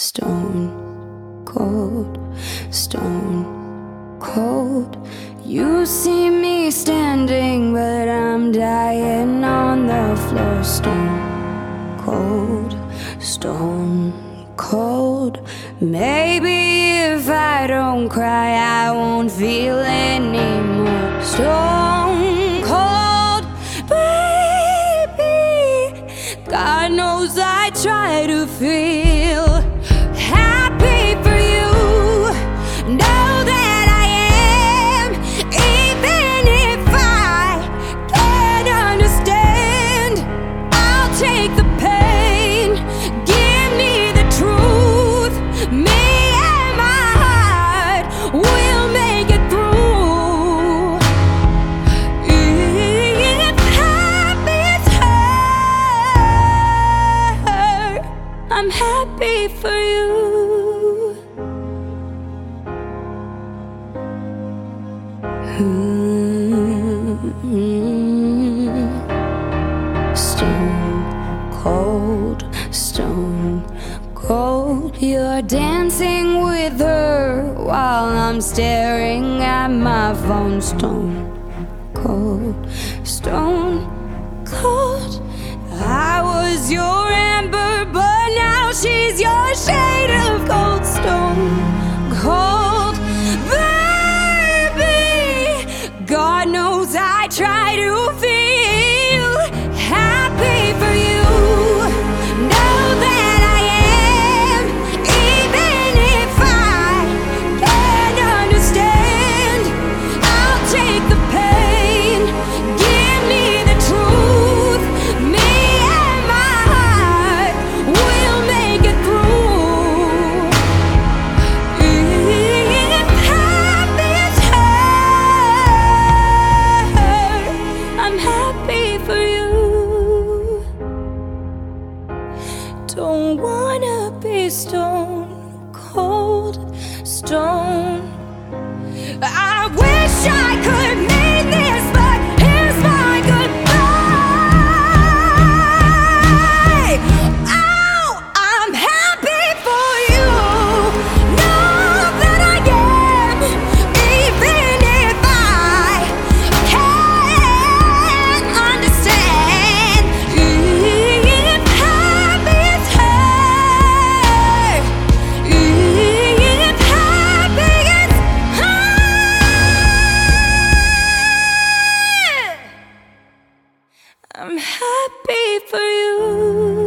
stone cold, stone cold. You see me standing, but I'm dying on the floor, stone cold, stone cold. Maybe if I don't cry, I won't feel anymore. Stone for you. Hmm. Stone cold, stone cold. You're dancing with her while I'm staring at my phone. Stone cold, stone cold. I was your try to feel Don't wanna be stone cold, stone. I wish I could I'm happy for you.